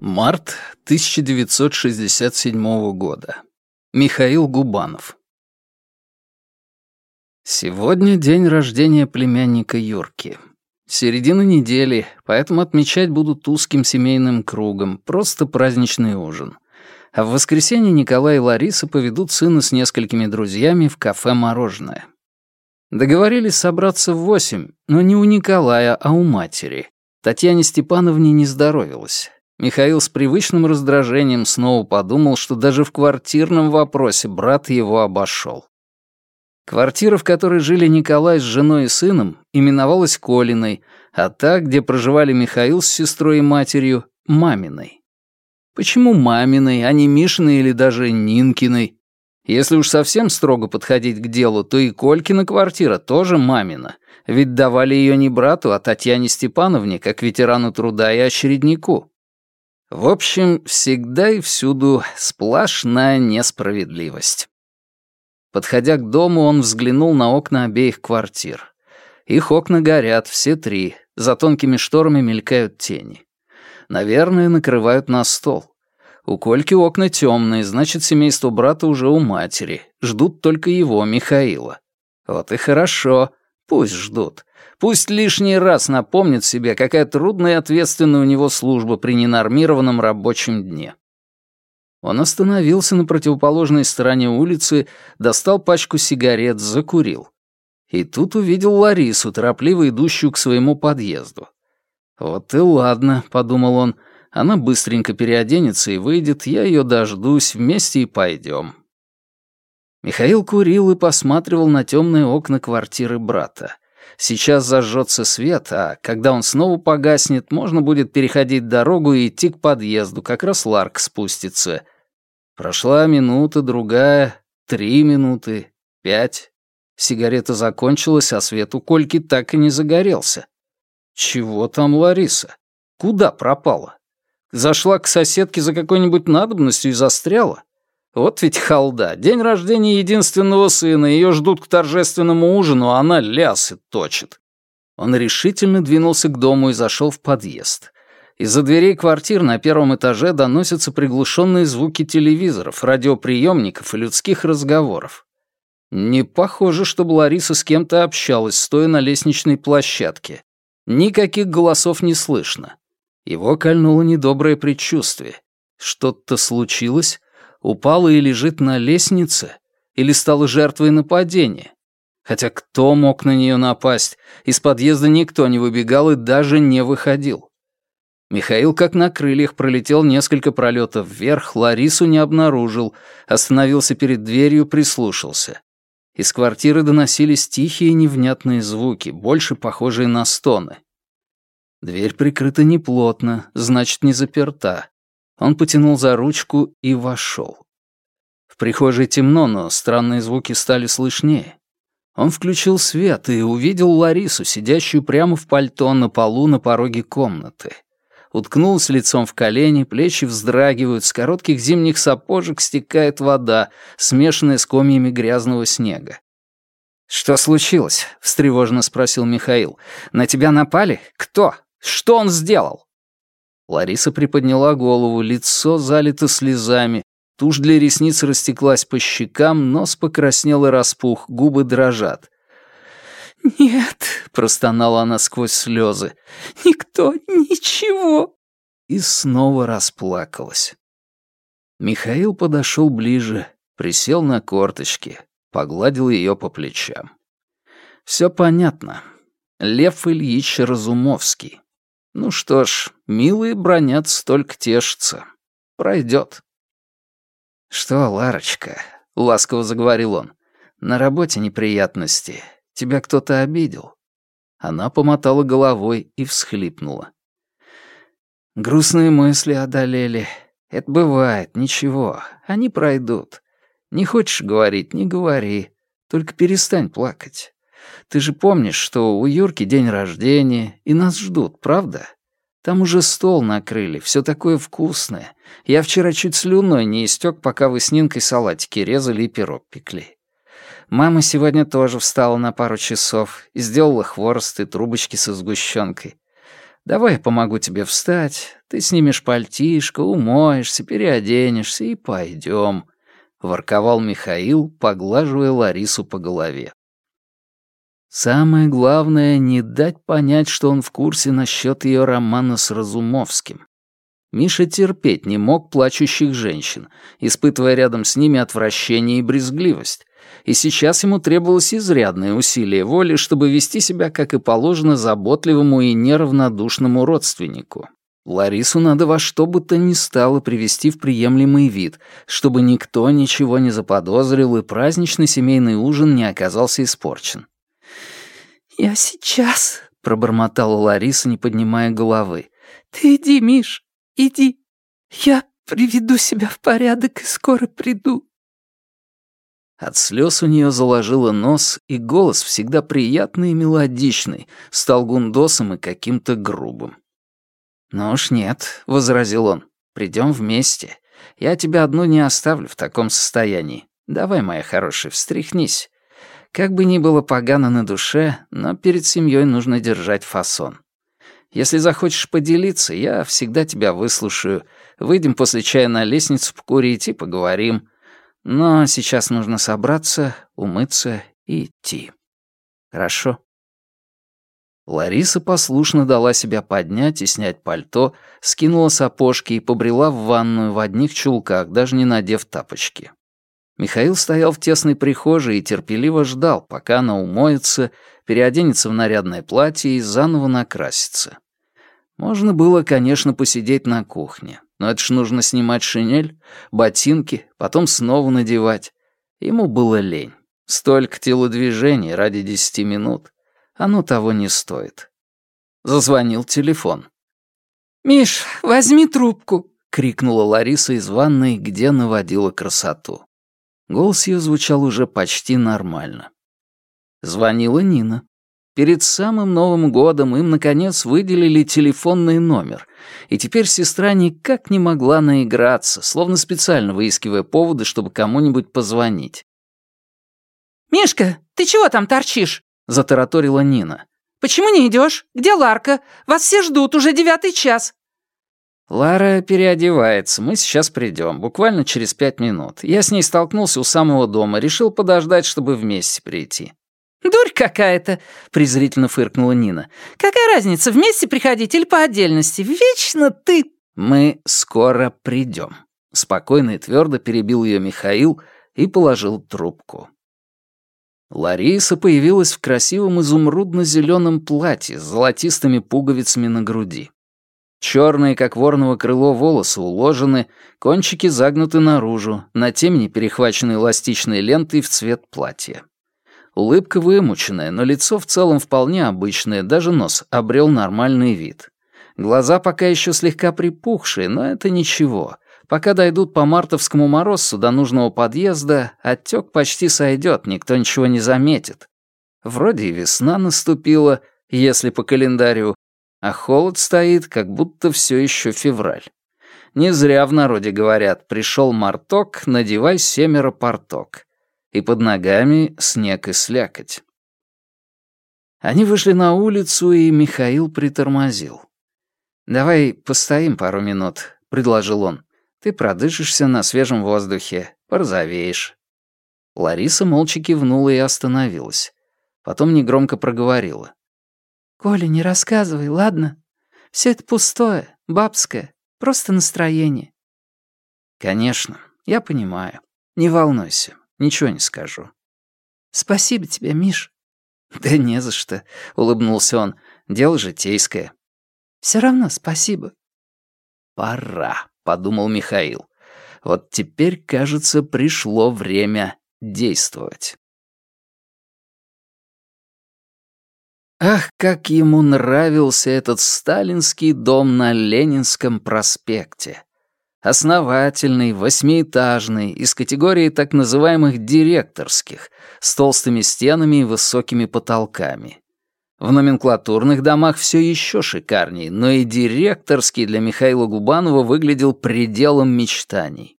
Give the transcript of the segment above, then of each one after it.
Март 1967 года. Михаил Губанов. Сегодня день рождения племянника Юрки. Середина недели, поэтому отмечать будут узким семейным кругом, просто праздничный ужин. А в воскресенье Николай и Лариса поведут сына с несколькими друзьями в кафе «Мороженое». Договорились собраться в восемь, но не у Николая, а у матери. Татьяне Степановне не здоровилось. Михаил с привычным раздражением снова подумал, что даже в квартирном вопросе брат его обошел. Квартира, в которой жили Николай с женой и сыном, именовалась Колиной, а та, где проживали Михаил с сестрой и матерью, — Маминой. Почему Маминой, а не Мишиной или даже Нинкиной? Если уж совсем строго подходить к делу, то и Колькина квартира тоже мамина, ведь давали ее не брату, а Татьяне Степановне, как ветерану труда и очереднику. В общем, всегда и всюду сплошная несправедливость. Подходя к дому, он взглянул на окна обеих квартир. Их окна горят, все три, за тонкими шторами мелькают тени. Наверное, накрывают на стол. У Кольки окна темные, значит, семейство брата уже у матери. Ждут только его, Михаила. Вот и хорошо, пусть ждут. Пусть лишний раз напомнит себе, какая трудная и ответственная у него служба при ненормированном рабочем дне. Он остановился на противоположной стороне улицы, достал пачку сигарет, закурил. И тут увидел Ларису, торопливо идущую к своему подъезду. «Вот и ладно», — подумал он, — «она быстренько переоденется и выйдет, я ее дождусь, вместе и пойдем». Михаил курил и посматривал на темные окна квартиры брата. Сейчас зажжется свет, а когда он снова погаснет, можно будет переходить дорогу и идти к подъезду, как раз Ларк спустится. Прошла минута, другая, три минуты, пять. Сигарета закончилась, а свет у Кольки так и не загорелся. Чего там Лариса? Куда пропала? Зашла к соседке за какой-нибудь надобностью и застряла? Вот ведь халда. День рождения единственного сына, ее ждут к торжественному ужину, а она лясы точит. Он решительно двинулся к дому и зашел в подъезд. Из-за дверей квартир на первом этаже доносятся приглушенные звуки телевизоров, радиоприемников и людских разговоров. Не похоже, чтобы Лариса с кем-то общалась, стоя на лестничной площадке. Никаких голосов не слышно. Его кольнуло недоброе предчувствие. Что-то случилось, упала и лежит на лестнице или стала жертвой нападения. Хотя кто мог на нее напасть? Из подъезда никто не выбегал и даже не выходил. Михаил как на крыльях пролетел несколько пролетов вверх, Ларису не обнаружил, остановился перед дверью, прислушался. Из квартиры доносились тихие невнятные звуки, больше похожие на стоны. Дверь прикрыта неплотно, значит, не заперта. Он потянул за ручку и вошел. В прихожей темно, но странные звуки стали слышнее. Он включил свет и увидел Ларису, сидящую прямо в пальто на полу на пороге комнаты. Уткнулась лицом в колени, плечи вздрагивают, с коротких зимних сапожек стекает вода, смешанная с комьями грязного снега. «Что случилось?» — встревоженно спросил Михаил. «На тебя напали? Кто? Что он сделал?» Лариса приподняла голову, лицо залито слезами, тушь для ресниц растеклась по щекам, нос покраснел и распух, губы дрожат. «Нет», — простонала она сквозь слезы, — «никто, ничего». И снова расплакалась. Михаил подошел ближе, присел на корточки, погладил ее по плечам. Все понятно. Лев Ильич Разумовский. Ну что ж, милые бронят, столько тешатся. Пройдет. «Что, Ларочка?» — ласково заговорил он. «На работе неприятности. Тебя кто-то обидел?» Она помотала головой и всхлипнула. «Грустные мысли одолели. Это бывает, ничего. Они пройдут. Не хочешь говорить — не говори. Только перестань плакать. Ты же помнишь, что у Юрки день рождения, и нас ждут, правда? Там уже стол накрыли, все такое вкусное. Я вчера чуть слюной не истек, пока вы с Нинкой салатики резали и пирог пекли. Мама сегодня тоже встала на пару часов и сделала хворост и трубочки со сгущенкой. Давай я помогу тебе встать, ты снимешь пальтишко, умоешься, переоденешься и пойдем», — ворковал Михаил, поглаживая Ларису по голове. Самое главное — не дать понять, что он в курсе насчет ее романа с Разумовским. Миша терпеть не мог плачущих женщин, испытывая рядом с ними отвращение и брезгливость, и сейчас ему требовалось изрядное усилие воли, чтобы вести себя, как и положено, заботливому и неравнодушному родственнику. Ларису надо во что бы то ни стало привести в приемлемый вид, чтобы никто ничего не заподозрил и праздничный семейный ужин не оказался испорчен. «Я сейчас», — пробормотала Лариса, не поднимая головы. «Ты иди, Миш, иди. Я приведу себя в порядок и скоро приду». От слез у нее заложило нос, и голос, всегда приятный и мелодичный, стал гундосом и каким-то грубым. «Ну уж нет», — возразил он, — «придем вместе. Я тебя одну не оставлю в таком состоянии. Давай, моя хорошая, встряхнись. Как бы ни было погано на душе, но перед семьей нужно держать фасон. Если захочешь поделиться, я всегда тебя выслушаю. Выйдем после чая на лестницу покурить и поговорим. Но сейчас нужно собраться, умыться и идти. Хорошо?» Лариса послушно дала себя поднять и снять пальто, скинула сапожки и побрела в ванную в одних чулках, даже не надев тапочки. Михаил стоял в тесной прихожей и терпеливо ждал, пока она умоется, переоденется в нарядное платье и заново накрасится. Можно было, конечно, посидеть на кухне. Но это ж нужно снимать шинель, ботинки, потом снова надевать. Ему было лень. Столько телодвижений ради десяти минут. Оно того не стоит. Зазвонил телефон. «Миш, возьми трубку!» — крикнула Лариса из ванной, где наводила красоту. Голос ее звучал уже почти нормально. Звонила Нина. Перед самым Новым годом им, наконец, выделили телефонный номер, и теперь сестра никак не могла наиграться, словно специально выискивая поводы, чтобы кому-нибудь позвонить. «Мишка, ты чего там торчишь?» — затараторила Нина. «Почему не идешь? Где Ларка? Вас все ждут, уже девятый час». «Лара переодевается, мы сейчас придем, буквально через пять минут. Я с ней столкнулся у самого дома, решил подождать, чтобы вместе прийти». «Дурь какая-то!» — презрительно фыркнула Нина. «Какая разница, вместе приходить или по отдельности? Вечно ты...» «Мы скоро придем», — спокойно и твердо перебил ее Михаил и положил трубку. Лариса появилась в красивом изумрудно-зеленом платье с золотистыми пуговицами на груди. Черные, как ворного крыло, волосы уложены, кончики загнуты наружу, на темени перехвачены эластичной лентой в цвет платья. Улыбка вымученная, но лицо в целом вполне обычное, даже нос обрел нормальный вид. Глаза пока еще слегка припухшие, но это ничего. Пока дойдут по мартовскому морозу до нужного подъезда, отек почти сойдет, никто ничего не заметит. Вроде и весна наступила, если по календарю, а холод стоит, как будто все еще февраль. Не зря в народе говорят «пришел марток, надевай семеро порток» и под ногами снег и слякоть. Они вышли на улицу, и Михаил притормозил. «Давай постоим пару минут», — предложил он. «Ты продышишься на свежем воздухе, порозовеешь». Лариса молча кивнула и остановилась. Потом негромко проговорила. «Коля, не рассказывай, ладно? Все это пустое, бабское, просто настроение». «Конечно, я понимаю. Не волнуйся. Ничего не скажу». «Спасибо тебе, Миш». «Да не за что», — улыбнулся он. «Дело житейское». «Все равно спасибо». «Пора», — подумал Михаил. «Вот теперь, кажется, пришло время действовать». Ах, как ему нравился этот сталинский дом на Ленинском проспекте. Основательный, восьмиэтажный, из категории так называемых директорских, с толстыми стенами и высокими потолками. В номенклатурных домах все еще шикарнее, но и директорский для Михаила Губанова выглядел пределом мечтаний.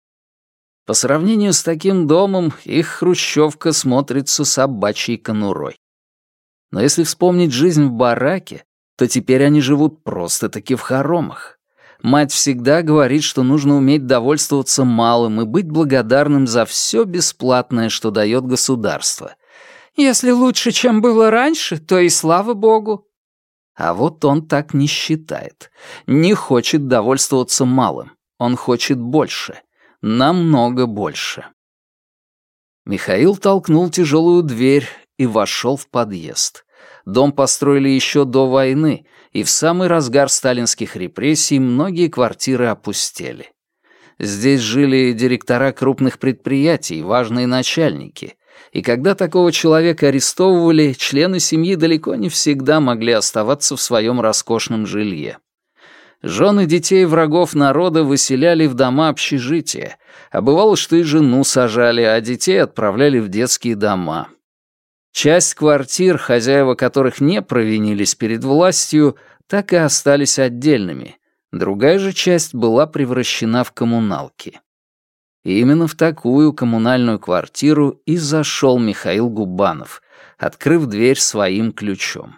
По сравнению с таким домом, их хрущевка смотрится собачьей конурой. Но если вспомнить жизнь в бараке, то теперь они живут просто-таки в хоромах. Мать всегда говорит, что нужно уметь довольствоваться малым и быть благодарным за все бесплатное, что дает государство. Если лучше, чем было раньше, то и слава богу. А вот он так не считает. Не хочет довольствоваться малым. Он хочет больше. Намного больше. Михаил толкнул тяжелую дверь и вошел в подъезд. Дом построили еще до войны, и в самый разгар сталинских репрессий многие квартиры опустели. Здесь жили директора крупных предприятий, важные начальники. И когда такого человека арестовывали, члены семьи далеко не всегда могли оставаться в своем роскошном жилье. Жены детей врагов народа выселяли в дома общежития, а бывало, что и жену сажали, а детей отправляли в детские дома. Часть квартир, хозяева которых не провинились перед властью, так и остались отдельными. Другая же часть была превращена в коммуналки. И именно в такую коммунальную квартиру и зашел Михаил Губанов, открыв дверь своим ключом.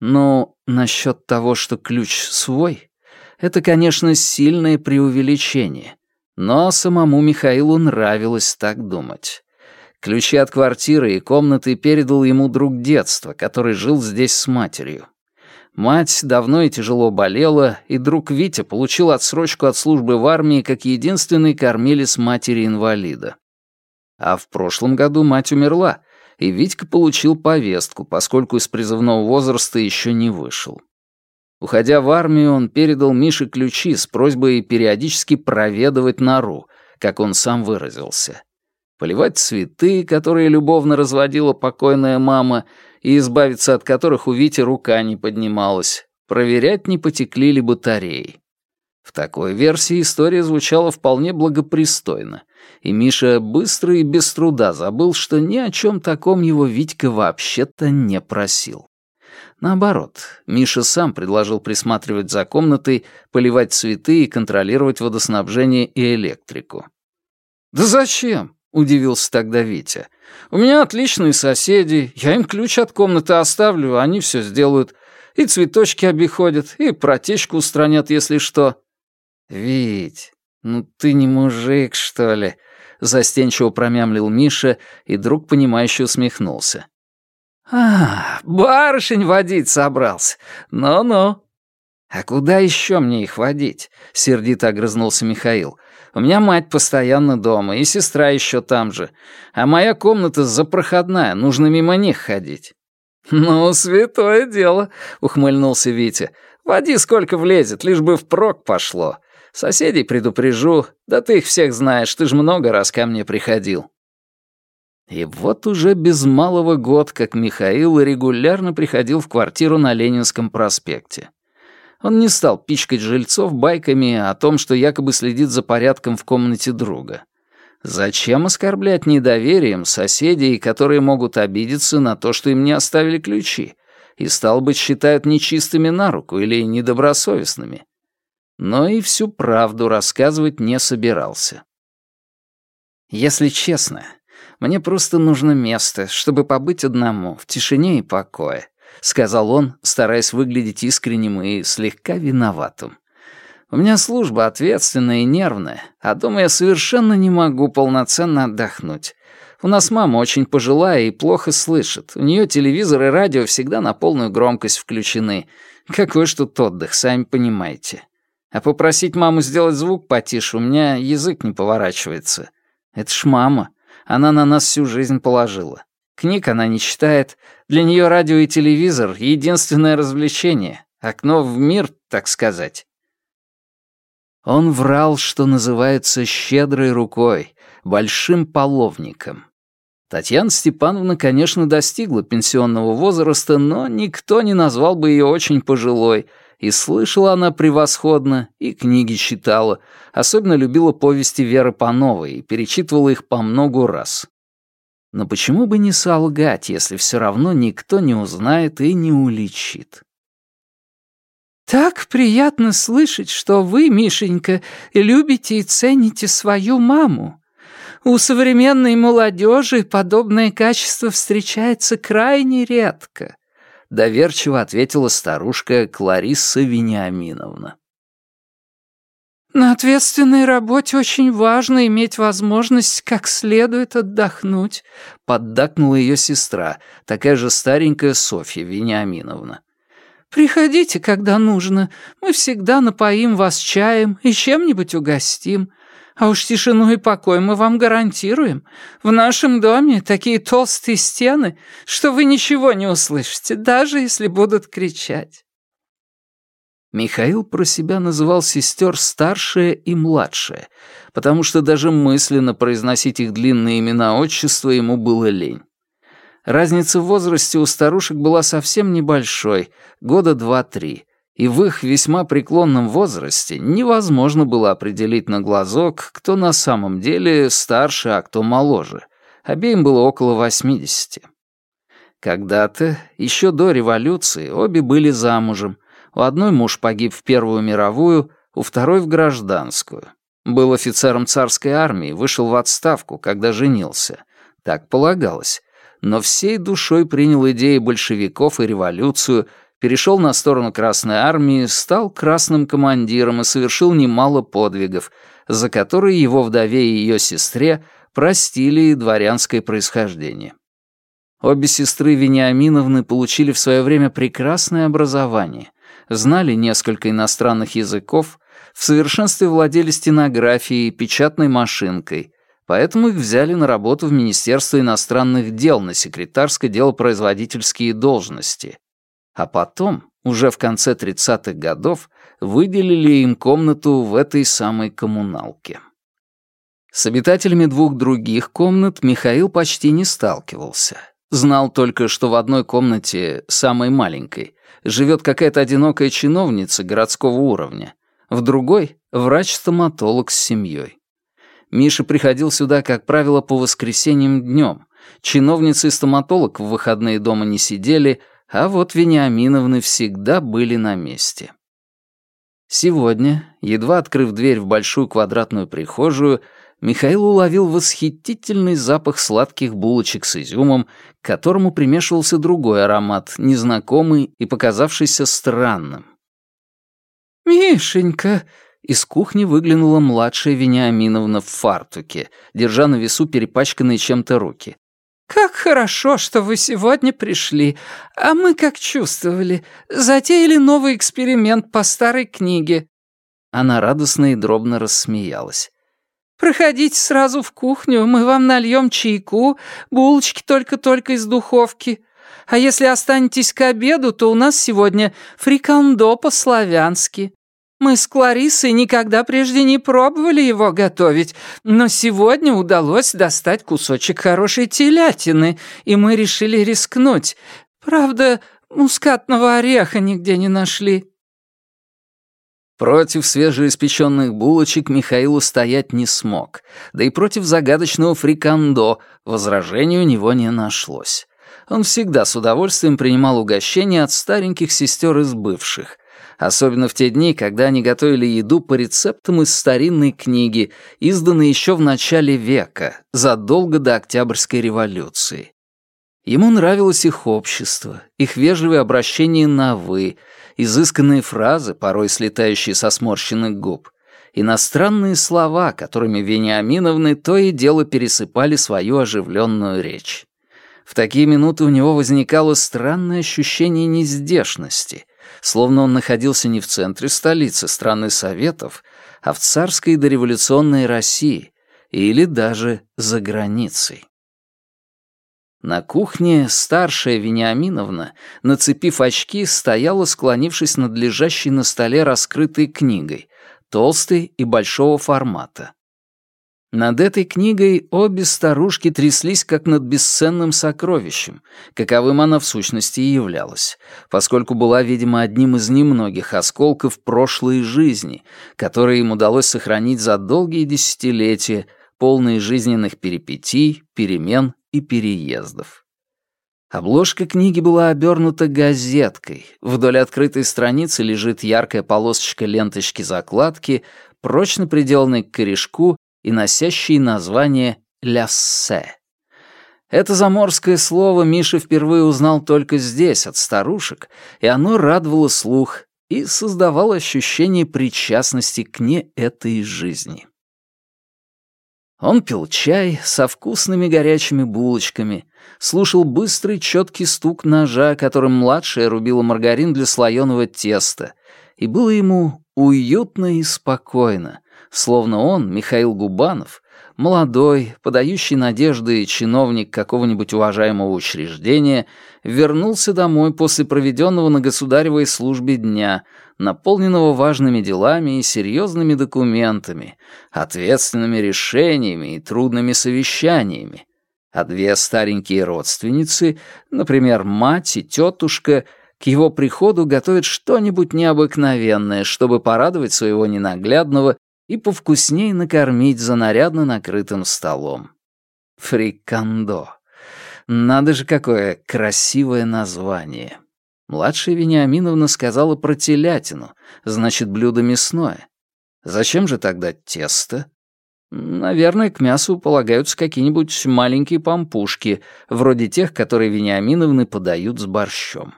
Ну, насчет того, что ключ свой, это, конечно, сильное преувеличение, но самому Михаилу нравилось так думать. Ключи от квартиры и комнаты передал ему друг детства, который жил здесь с матерью. Мать давно и тяжело болела, и друг Витя получил отсрочку от службы в армии как единственный кормилец матери-инвалида. А в прошлом году мать умерла, и Витька получил повестку, поскольку из призывного возраста еще не вышел. Уходя в армию, он передал Мише ключи с просьбой периодически проведывать нору, как он сам выразился поливать цветы, которые любовно разводила покойная мама, и избавиться от которых у Вити рука не поднималась, проверять, не потекли ли батареи. В такой версии история звучала вполне благопристойно, и Миша быстро и без труда забыл, что ни о чем таком его Витька вообще-то не просил. Наоборот, Миша сам предложил присматривать за комнатой, поливать цветы и контролировать водоснабжение и электрику. «Да зачем? — удивился тогда Витя. «У меня отличные соседи, я им ключ от комнаты оставлю, они все сделают. И цветочки обиходят, и протечку устранят, если что». «Вить, ну ты не мужик, что ли?» — застенчиво промямлил Миша, и друг, понимающе усмехнулся. «А, барышень водить собрался. Ну-ну». «А куда еще мне их водить?» — сердито огрызнулся Михаил. У меня мать постоянно дома, и сестра еще там же. А моя комната запроходная, нужно мимо них ходить». «Ну, святое дело», — ухмыльнулся Витя. «Води сколько влезет, лишь бы впрок пошло. Соседей предупрежу. Да ты их всех знаешь, ты ж много раз ко мне приходил». И вот уже без малого год, как Михаил регулярно приходил в квартиру на Ленинском проспекте. Он не стал пичкать жильцов байками о том, что якобы следит за порядком в комнате друга. Зачем оскорблять недоверием соседей, которые могут обидеться на то, что им не оставили ключи, и, стал быть, считают нечистыми на руку или недобросовестными? Но и всю правду рассказывать не собирался. Если честно, мне просто нужно место, чтобы побыть одному, в тишине и покое. — сказал он, стараясь выглядеть искренним и слегка виноватым. «У меня служба ответственная и нервная, а дома я совершенно не могу полноценно отдохнуть. У нас мама очень пожилая и плохо слышит. У нее телевизор и радио всегда на полную громкость включены. Какой ж тут отдых, сами понимаете. А попросить маму сделать звук потише у меня язык не поворачивается. Это ж мама. Она на нас всю жизнь положила. Книг она не читает. Для нее радио и телевизор — единственное развлечение. Окно в мир, так сказать. Он врал, что называется, щедрой рукой, большим половником. Татьяна Степановна, конечно, достигла пенсионного возраста, но никто не назвал бы ее очень пожилой, и слышала она превосходно, и книги читала, особенно любила повести Веры Пановой и перечитывала их по многу раз. Но почему бы не солгать, если все равно никто не узнает и не уличит? «Так приятно слышать, что вы, Мишенька, любите и цените свою маму. У современной молодежи подобное качество встречается крайне редко», — доверчиво ответила старушка Кларисса Вениаминовна. На ответственной работе очень важно иметь возможность как следует отдохнуть», — поддакнула ее сестра, такая же старенькая Софья Вениаминовна. «Приходите, когда нужно. Мы всегда напоим вас чаем и чем-нибудь угостим. А уж тишину и покой мы вам гарантируем. В нашем доме такие толстые стены, что вы ничего не услышите, даже если будут кричать». Михаил про себя называл сестер старшая и младшая, потому что даже мысленно произносить их длинные имена отчества ему было лень. Разница в возрасте у старушек была совсем небольшой, года два-три, и в их весьма преклонном возрасте невозможно было определить на глазок, кто на самом деле старше, а кто моложе. Обеим было около восьмидесяти. Когда-то, еще до революции, обе были замужем, у одной муж погиб в Первую мировую, у второй — в гражданскую. Был офицером царской армии, вышел в отставку, когда женился. Так полагалось. Но всей душой принял идеи большевиков и революцию, перешел на сторону Красной армии, стал красным командиром и совершил немало подвигов, за которые его вдове и ее сестре простили дворянское происхождение. Обе сестры Вениаминовны получили в свое время прекрасное образование — знали несколько иностранных языков, в совершенстве владели стенографией и печатной машинкой, поэтому их взяли на работу в Министерство иностранных дел на секретарско-делопроизводительские должности. А потом, уже в конце 30-х годов, выделили им комнату в этой самой коммуналке. С обитателями двух других комнат Михаил почти не сталкивался. Знал только, что в одной комнате, самой маленькой, живет какая-то одинокая чиновница городского уровня, в другой — врач-стоматолог с семьей. Миша приходил сюда, как правило, по воскресеньям днем. Чиновница и стоматолог в выходные дома не сидели, а вот Вениаминовны всегда были на месте. Сегодня, едва открыв дверь в большую квадратную прихожую, Михаил уловил восхитительный запах сладких булочек с изюмом, к которому примешивался другой аромат, незнакомый и показавшийся странным. «Мишенька!» Из кухни выглянула младшая Вениаминовна в фартуке, держа на весу перепачканные чем-то руки. «Как хорошо, что вы сегодня пришли. А мы как чувствовали. Затеяли новый эксперимент по старой книге». Она радостно и дробно рассмеялась. Проходите сразу в кухню, мы вам нальем чайку, булочки только-только из духовки. А если останетесь к обеду, то у нас сегодня фрикандо по-славянски. Мы с Кларисой никогда прежде не пробовали его готовить, но сегодня удалось достать кусочек хорошей телятины, и мы решили рискнуть. Правда, мускатного ореха нигде не нашли. Против свежеиспеченных булочек Михаил устоять не смог, да и против загадочного фрикандо возражений у него не нашлось. Он всегда с удовольствием принимал угощения от стареньких сестер из бывших, особенно в те дни, когда они готовили еду по рецептам из старинной книги, изданной еще в начале века, задолго до Октябрьской революции. Ему нравилось их общество, их вежливое обращение на «вы», изысканные фразы, порой слетающие со сморщенных губ, иностранные слова, которыми Вениаминовны то и дело пересыпали свою оживленную речь. В такие минуты у него возникало странное ощущение нездешности, словно он находился не в центре столицы страны Советов, а в царской дореволюционной России или даже за границей. На кухне старшая Вениаминовна, нацепив очки, стояла, склонившись над лежащей на столе раскрытой книгой, толстой и большого формата. Над этой книгой обе старушки тряслись как над бесценным сокровищем, каковым она в сущности и являлась, поскольку была, видимо, одним из немногих осколков прошлой жизни, которые им удалось сохранить за долгие десятилетия, полные жизненных перипетий, перемен и переездов. Обложка книги была обернута газеткой. Вдоль открытой страницы лежит яркая полосочка ленточки закладки, прочно приделанной к корешку и носящей название «ляссе». Это заморское слово Миша впервые узнал только здесь, от старушек, и оно радовало слух и создавало ощущение причастности к не этой жизни. Он пил чай со вкусными горячими булочками, слушал быстрый четкий стук ножа, которым младшая рубила маргарин для слоеного теста, и было ему уютно и спокойно, словно он, Михаил Губанов, молодой, подающий надежды чиновник какого-нибудь уважаемого учреждения, вернулся домой после проведенного на государевой службе дня, наполненного важными делами и серьезными документами, ответственными решениями и трудными совещаниями, а две старенькие родственницы, например, мать и тетушка, к его приходу готовят что-нибудь необыкновенное, чтобы порадовать своего ненаглядного и повкуснее накормить за нарядно накрытым столом. Фрикандо. Надо же, какое красивое название. Младшая Вениаминовна сказала про телятину, значит, блюдо мясное. Зачем же тогда тесто? Наверное, к мясу полагаются какие-нибудь маленькие пампушки, вроде тех, которые Вениаминовны подают с борщом.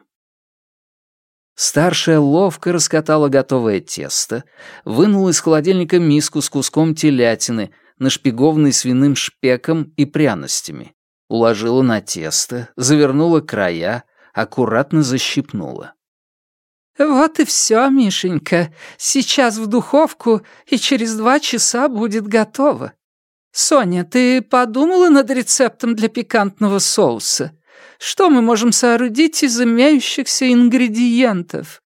Старшая ловко раскатала готовое тесто, вынула из холодильника миску с куском телятины, нашпигованной свиным шпеком и пряностями, уложила на тесто, завернула края, аккуратно защипнула. «Вот и все, Мишенька. Сейчас в духовку, и через два часа будет готово. Соня, ты подумала над рецептом для пикантного соуса? Что мы можем соорудить из имеющихся ингредиентов?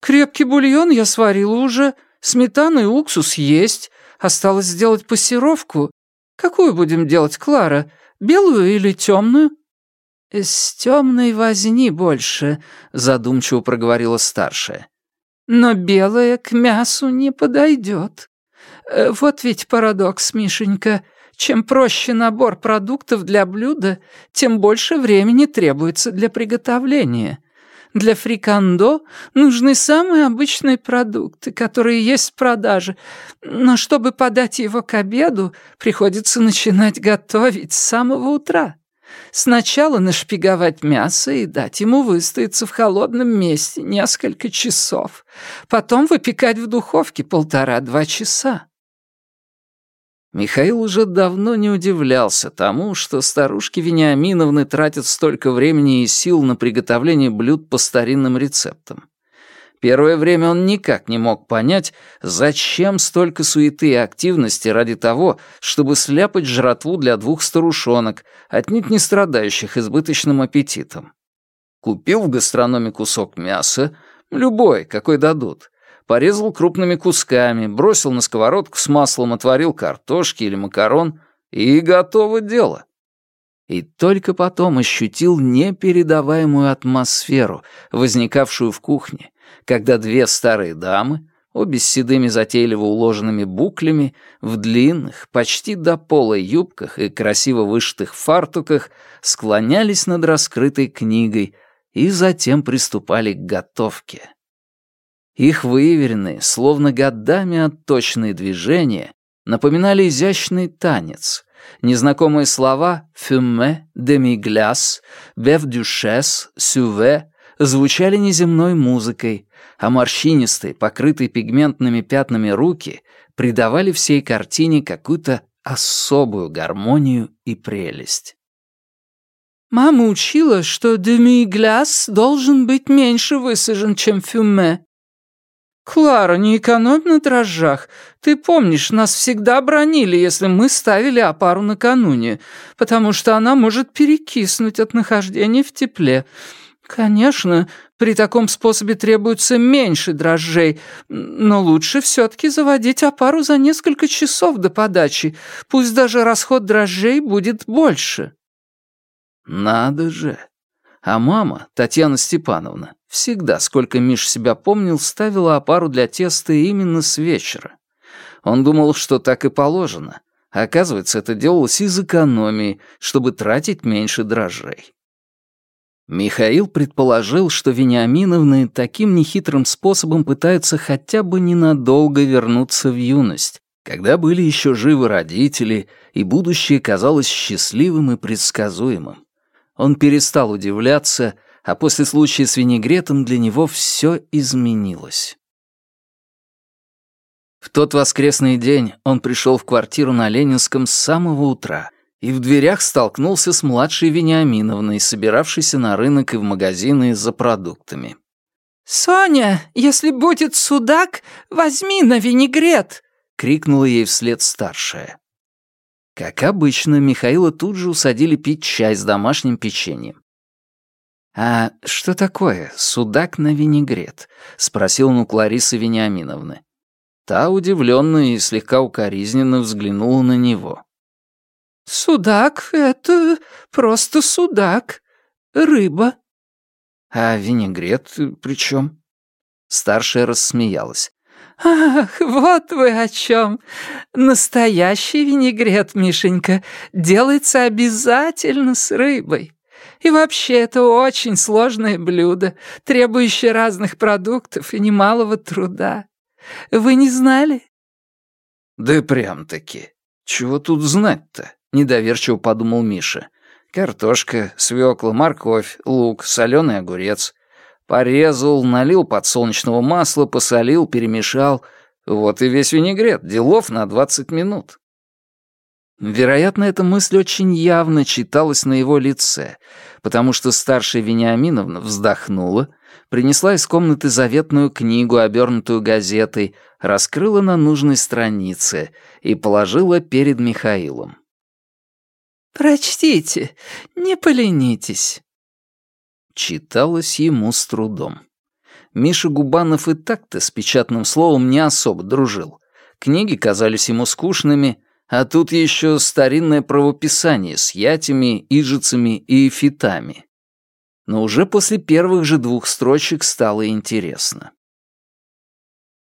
Крепкий бульон я сварила уже, сметана и уксус есть. Осталось сделать пассировку. Какую будем делать, Клара? Белую или темную?» «С темной возни больше», — задумчиво проговорила старшая. «Но белое к мясу не подойдет. Э, вот ведь парадокс, Мишенька. Чем проще набор продуктов для блюда, тем больше времени требуется для приготовления. Для фрикандо нужны самые обычные продукты, которые есть в продаже, но чтобы подать его к обеду, приходится начинать готовить с самого утра». Сначала нашпиговать мясо и дать ему выстояться в холодном месте несколько часов. Потом выпекать в духовке полтора-два часа. Михаил уже давно не удивлялся тому, что старушки Вениаминовны тратят столько времени и сил на приготовление блюд по старинным рецептам. Первое время он никак не мог понять, зачем столько суеты и активности ради того, чтобы сляпать жратву для двух старушонок, отнюдь не страдающих избыточным аппетитом. Купил в гастрономе кусок мяса, любой, какой дадут, порезал крупными кусками, бросил на сковородку с маслом, отварил картошки или макарон, и готово дело. И только потом ощутил непередаваемую атмосферу, возникавшую в кухне, когда две старые дамы, обе с седыми затейливо уложенными буклями, в длинных, почти до пола юбках и красиво вышитых фартуках, склонялись над раскрытой книгой и затем приступали к готовке. Их выверенные, словно годами отточенные движения напоминали изящный танец. Незнакомые слова «фюме», «демигляс», «беф дюшес», «сюве» звучали неземной музыкой, а морщинистые, покрытые пигментными пятнами руки придавали всей картине какую-то особую гармонию и прелесть. «Мама учила, что деми-гляс должен быть меньше высажен, чем фюме». «Клара, не экономь на дрожжах. Ты помнишь, нас всегда бронили, если мы ставили опару накануне, потому что она может перекиснуть от нахождения в тепле. «Конечно, при таком способе требуется меньше дрожжей, но лучше все-таки заводить опару за несколько часов до подачи, пусть даже расход дрожжей будет больше». «Надо же!» А мама, Татьяна Степановна, всегда, сколько Миш себя помнил, ставила опару для теста именно с вечера. Он думал, что так и положено. Оказывается, это делалось из экономии, чтобы тратить меньше дрожжей. Михаил предположил, что Вениаминовны таким нехитрым способом пытаются хотя бы ненадолго вернуться в юность, когда были еще живы родители, и будущее казалось счастливым и предсказуемым. Он перестал удивляться, а после случая с винегретом для него все изменилось. В тот воскресный день он пришел в квартиру на Ленинском с самого утра и в дверях столкнулся с младшей Вениаминовной, собиравшейся на рынок и в магазины за продуктами. «Соня, если будет судак, возьми на винегрет!» — крикнула ей вслед старшая. Как обычно, Михаила тут же усадили пить чай с домашним печеньем. «А что такое судак на винегрет?» — спросил он у Кларисы Вениаминовны. Та удивленно и слегка укоризненно взглянула на него. «Судак — это просто судак. Рыба». «А винегрет при чем?» Старшая рассмеялась. «Ах, вот вы о чем! Настоящий винегрет, Мишенька, делается обязательно с рыбой. И вообще это очень сложное блюдо, требующее разных продуктов и немалого труда. Вы не знали?» «Да прям-таки. Чего тут знать-то?» — недоверчиво подумал Миша. «Картошка, свекла, морковь, лук, соленый огурец. Порезал, налил подсолнечного масла, посолил, перемешал. Вот и весь винегрет, делов на двадцать минут». Вероятно, эта мысль очень явно читалась на его лице, потому что старшая Вениаминовна вздохнула, принесла из комнаты заветную книгу, обернутую газетой, раскрыла на нужной странице и положила перед Михаилом. «Прочтите, не поленитесь». Читалось ему с трудом. Миша Губанов и так-то с печатным словом не особо дружил. Книги казались ему скучными, а тут еще старинное правописание с ятями, ижицами и фитами. Но уже после первых же двух строчек стало интересно.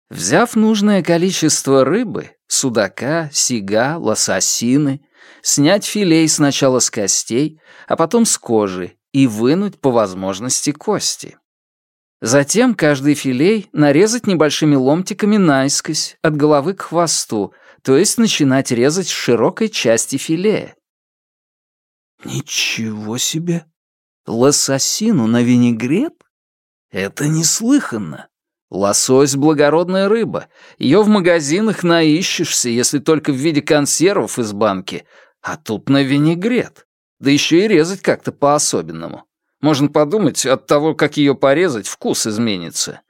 Взяв нужное количество рыбы, судака, сига, лососины, снять филей сначала с костей, а потом с кожи и вынуть по возможности кости. Затем каждый филей нарезать небольшими ломтиками наискось, от головы к хвосту, то есть начинать резать с широкой части филея. Ничего себе! Лососину на винегрет? Это неслыханно. Лосось — благородная рыба. Ее в магазинах наищешься, если только в виде консервов из банки. А тут на винегрет. Да еще и резать как-то по-особенному. Можно подумать, от того, как ее порезать, вкус изменится.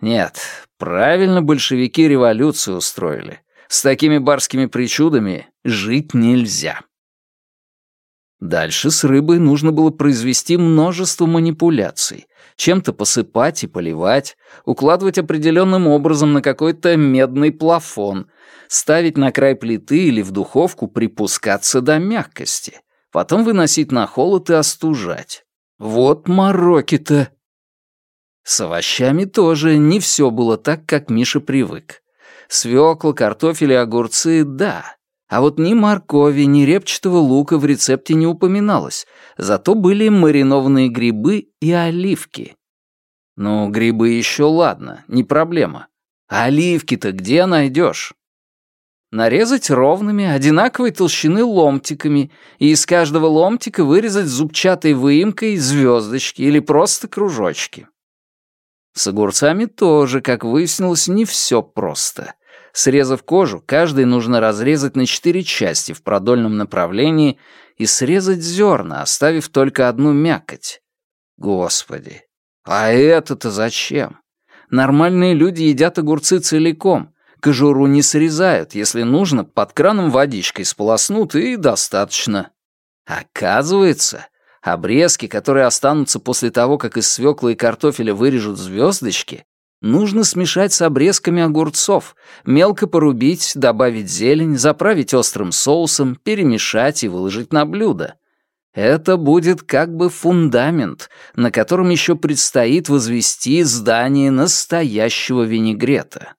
Нет, правильно большевики революцию устроили. С такими барскими причудами жить нельзя. Дальше с рыбой нужно было произвести множество манипуляций. Чем-то посыпать и поливать, укладывать определенным образом на какой-то медный плафон, ставить на край плиты или в духовку припускаться до мягкости, потом выносить на холод и остужать. Вот мороки-то! С овощами тоже не все было так, как Миша привык. Свекла, картофель и огурцы — да. А вот ни моркови, ни репчатого лука в рецепте не упоминалось, зато были маринованные грибы и оливки. Ну, грибы еще ладно, не проблема. А оливки-то где найдешь? Нарезать ровными, одинаковой толщины ломтиками и из каждого ломтика вырезать зубчатой выемкой звездочки или просто кружочки. С огурцами тоже, как выяснилось, не все просто. Срезав кожу, каждый нужно разрезать на четыре части в продольном направлении и срезать зерна, оставив только одну мякоть. Господи, а это-то зачем? Нормальные люди едят огурцы целиком, кожуру не срезают, если нужно, под краном водичкой сполоснут и достаточно. Оказывается, Обрезки, которые останутся после того, как из свеклы и картофеля вырежут звездочки, нужно смешать с обрезками огурцов, мелко порубить, добавить зелень, заправить острым соусом, перемешать и выложить на блюдо. Это будет как бы фундамент, на котором еще предстоит возвести здание настоящего винегрета.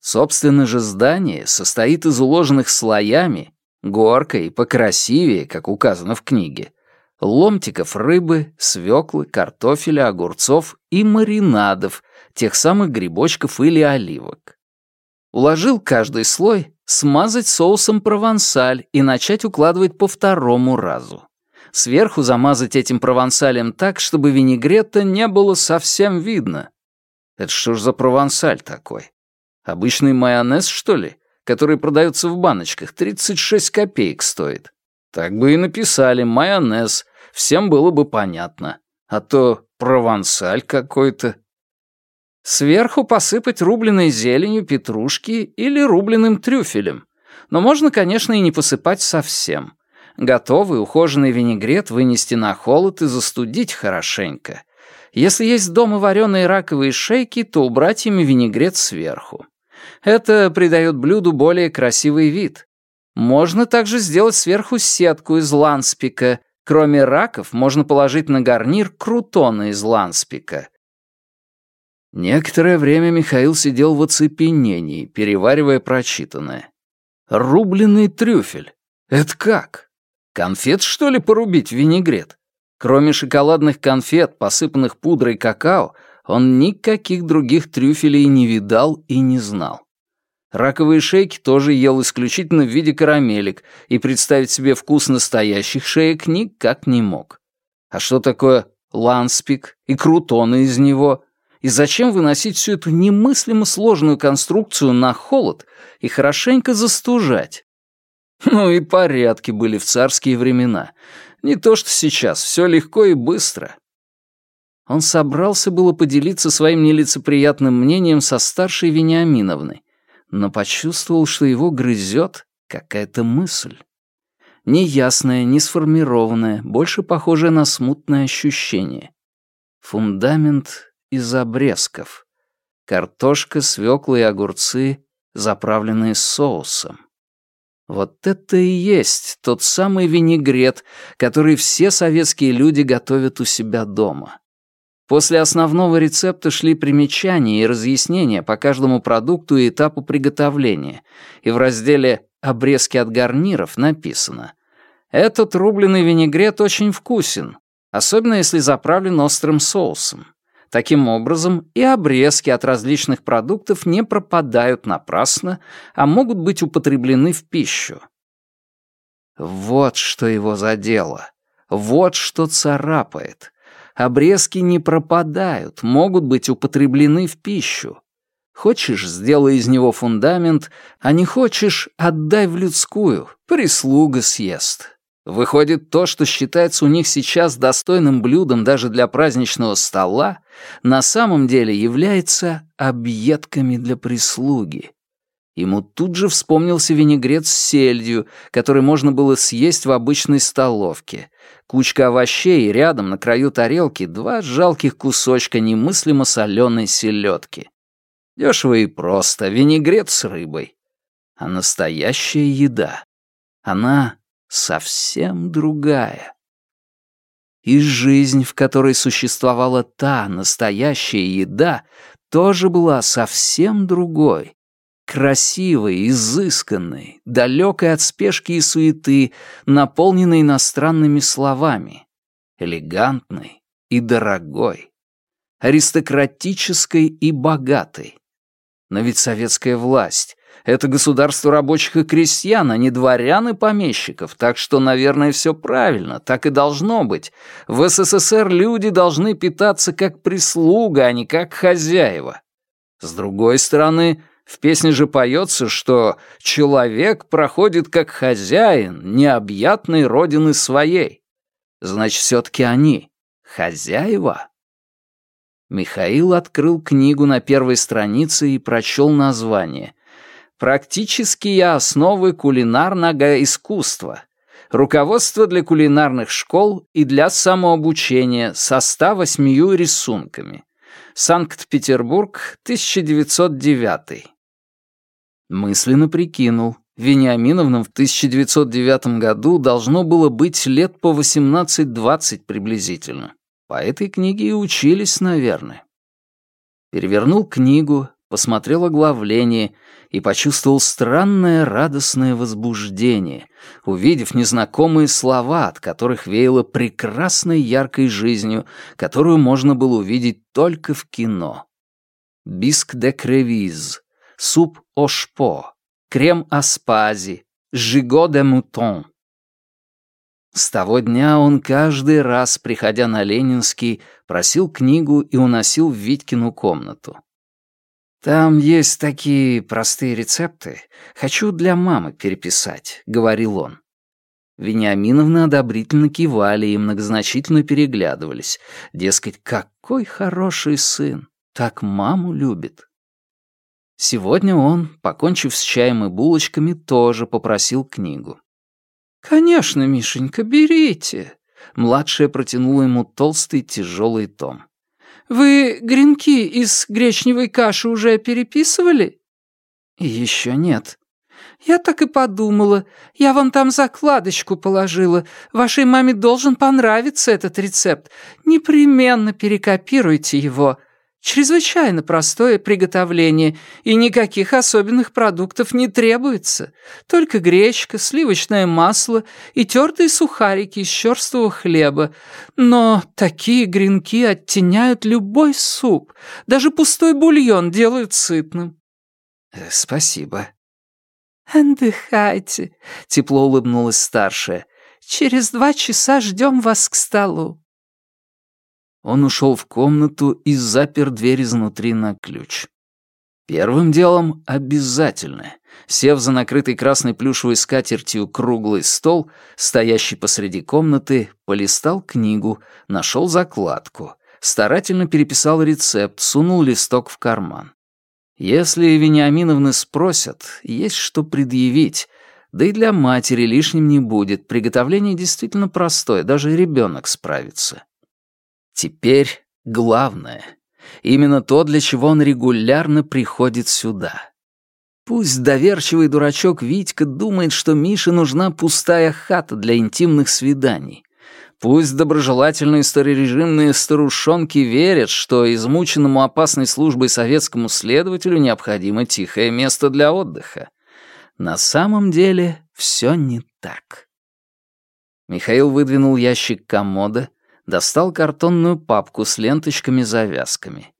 Собственно же здание состоит из уложенных слоями, горкой, покрасивее, как указано в книге, ломтиков рыбы, свеклы, картофеля, огурцов и маринадов, тех самых грибочков или оливок. Уложил каждый слой, смазать соусом провансаль и начать укладывать по второму разу. Сверху замазать этим провансалем так, чтобы винегрета не было совсем видно. Это что ж за провансаль такой? Обычный майонез, что ли, который продается в баночках, 36 копеек стоит. Так бы и написали «майонез», всем было бы понятно. А то провансаль какой-то. Сверху посыпать рубленой зеленью петрушки или рубленым трюфелем. Но можно, конечно, и не посыпать совсем. Готовый уложенный винегрет вынести на холод и застудить хорошенько. Если есть дома вареные раковые шейки, то убрать ими винегрет сверху. Это придает блюду более красивый вид. Можно также сделать сверху сетку из ланспика. Кроме раков, можно положить на гарнир крутоны из ланспика. Некоторое время Михаил сидел в оцепенении, переваривая прочитанное. Рубленый трюфель. Это как? Конфет, что ли, порубить в винегрет? Кроме шоколадных конфет, посыпанных пудрой какао, он никаких других трюфелей не видал и не знал. Раковые шейки тоже ел исключительно в виде карамелек и представить себе вкус настоящих шеек никак не мог. А что такое ланспик и крутоны из него? И зачем выносить всю эту немыслимо сложную конструкцию на холод и хорошенько застужать? Ну и порядки были в царские времена. Не то что сейчас, все легко и быстро. Он собрался было поделиться своим нелицеприятным мнением со старшей Вениаминовной, но почувствовал, что его грызет какая-то мысль. Неясная, не сформированная, больше похожая на смутное ощущение. Фундамент из обрезков. Картошка, свекла и огурцы, заправленные соусом. Вот это и есть тот самый винегрет, который все советские люди готовят у себя дома. После основного рецепта шли примечания и разъяснения по каждому продукту и этапу приготовления, и в разделе «Обрезки от гарниров» написано «Этот рубленый винегрет очень вкусен, особенно если заправлен острым соусом. Таким образом, и обрезки от различных продуктов не пропадают напрасно, а могут быть употреблены в пищу. Вот что его задело. Вот что царапает. Обрезки не пропадают, могут быть употреблены в пищу. Хочешь, сделай из него фундамент, а не хочешь, отдай в людскую, прислуга съест. Выходит, то, что считается у них сейчас достойным блюдом даже для праздничного стола, на самом деле является объедками для прислуги. Ему тут же вспомнился винегрет с сельдью, который можно было съесть в обычной столовке. Кучка овощей и рядом на краю тарелки два жалких кусочка немыслимо соленой селедки. Дешево и просто, винегрет с рыбой. А настоящая еда. Она совсем другая. И жизнь, в которой существовала та настоящая еда, тоже была совсем другой. Красивой, изысканной, далекой от спешки и суеты, наполненной иностранными словами, элегантной и дорогой, аристократической и богатой. Но ведь советская власть, это государство рабочих и крестьян, а не дворян и помещиков, так что, наверное, все правильно, так и должно быть. В СССР люди должны питаться как прислуга, а не как хозяева. С другой стороны, в песне же поется, что человек проходит как хозяин необъятной родины своей. Значит, все-таки они хозяева? Михаил открыл книгу на первой странице и прочел название — Практические основы кулинарного искусства. Руководство для кулинарных школ и для самообучения со 108 рисунками. Санкт-Петербург, 1909. Мысленно прикинул. Вениаминовным в 1909 году должно было быть лет по 18-20 приблизительно. По этой книге и учились, наверное. Перевернул книгу, посмотрел оглавление и почувствовал странное радостное возбуждение, увидев незнакомые слова, от которых веяло прекрасной яркой жизнью, которую можно было увидеть только в кино. Биск де кревиз, суп ошпо, крем аспази, жиго де мутон. С того дня он каждый раз, приходя на Ленинский, просил книгу и уносил в Витькину комнату. «Там есть такие простые рецепты. Хочу для мамы переписать», — говорил он. Вениаминовны одобрительно кивали и многозначительно переглядывались. Дескать, какой хороший сын, так маму любит. Сегодня он, покончив с чаем и булочками, тоже попросил книгу. «Конечно, Мишенька, берите». Младшая протянула ему толстый тяжелый том. «Вы гренки из гречневой каши уже переписывали?» «Еще нет». «Я так и подумала. Я вам там закладочку положила. Вашей маме должен понравиться этот рецепт. Непременно перекопируйте его. Чрезвычайно простое приготовление, и никаких особенных продуктов не требуется. Только гречка, сливочное масло и тертые сухарики из черствого хлеба. Но такие гренки оттеняют любой суп. Даже пустой бульон делают сытным. Э, «Спасибо». «Отдыхайте», — тепло улыбнулась старшая. «Через два часа ждем вас к столу». Он ушел в комнату и запер дверь изнутри на ключ. Первым делом обязательно, сев за накрытый красной плюшевой скатертью круглый стол, стоящий посреди комнаты, полистал книгу, нашел закладку, старательно переписал рецепт, сунул листок в карман. Если Вениаминовны спросят, есть что предъявить, да и для матери лишним не будет, приготовление действительно простое, даже ребенок справится. Теперь главное. Именно то, для чего он регулярно приходит сюда. Пусть доверчивый дурачок Витька думает, что Мише нужна пустая хата для интимных свиданий. Пусть доброжелательные старорежимные старушонки верят, что измученному опасной службой советскому следователю необходимо тихое место для отдыха. На самом деле все не так. Михаил выдвинул ящик комода, достал картонную папку с ленточками-завязками.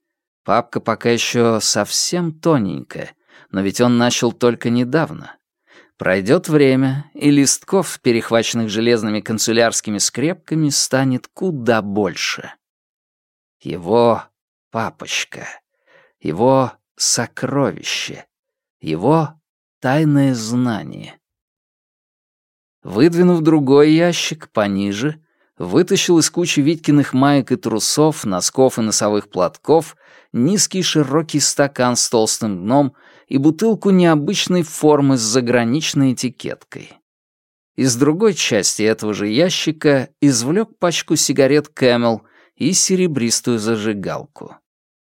Папка пока еще совсем тоненькая, но ведь он начал только недавно. Пройдет время, и листков, перехваченных железными канцелярскими скрепками, станет куда больше. Его папочка, его сокровище, его тайное знание. Выдвинув другой ящик пониже, вытащил из кучи Витькиных маек и трусов, носков и носовых платков низкий широкий стакан с толстым дном и бутылку необычной формы с заграничной этикеткой. Из другой части этого же ящика извлек пачку сигарет Camel и серебристую зажигалку.